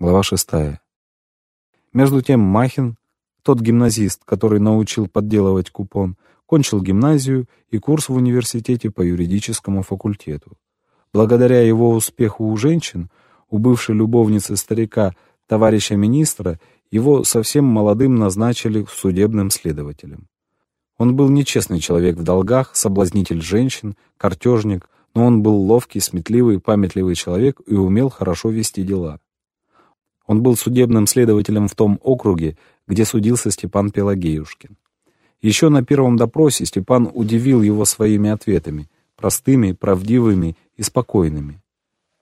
Глава шестая. Между тем Махин, тот гимназист, который научил подделывать купон, кончил гимназию и курс в университете по юридическому факультету. Благодаря его успеху у женщин, у бывшей любовницы старика, товарища министра, его совсем молодым назначили судебным следователем. Он был нечестный человек в долгах, соблазнитель женщин, картежник, но он был ловкий, сметливый, памятливый человек и умел хорошо вести дела. Он был судебным следователем в том округе, где судился Степан Пелагеюшкин. Еще на первом допросе Степан удивил его своими ответами, простыми, правдивыми и спокойными.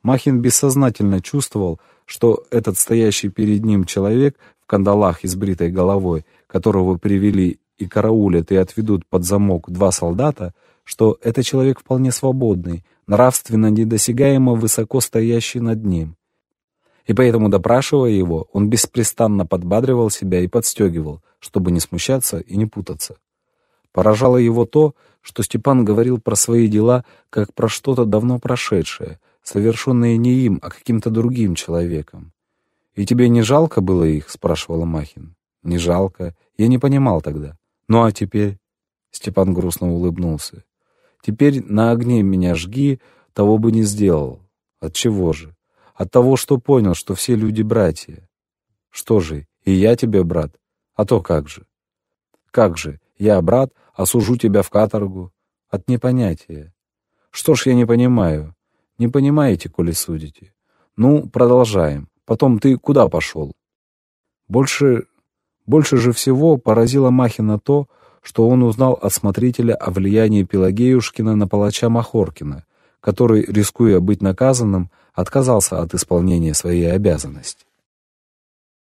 Махин бессознательно чувствовал, что этот стоящий перед ним человек в кандалах и с бритой головой, которого привели и караулят и отведут под замок два солдата, что это человек вполне свободный, нравственно недосягаемо высоко стоящий над ним. И поэтому, допрашивая его, он беспрестанно подбадривал себя и подстегивал, чтобы не смущаться и не путаться. Поражало его то, что Степан говорил про свои дела, как про что-то давно прошедшее, совершенное не им, а каким-то другим человеком. «И тебе не жалко было их?» — спрашивала Махин. «Не жалко. Я не понимал тогда. Ну а теперь?» Степан грустно улыбнулся. «Теперь на огне меня жги, того бы не сделал. От чего же? От того, что понял, что все люди братья. Что же, и я тебе брат? А то как же? Как же, я брат, осужу тебя в каторгу? От непонятия. Что ж я не понимаю? Не понимаете, коли судите? Ну, продолжаем. Потом ты куда пошел? Больше, больше же всего поразило Махина то, что он узнал от смотрителя о влиянии Пелагеюшкина на палача Махоркина, который, рискуя быть наказанным, отказался от исполнения своей обязанности.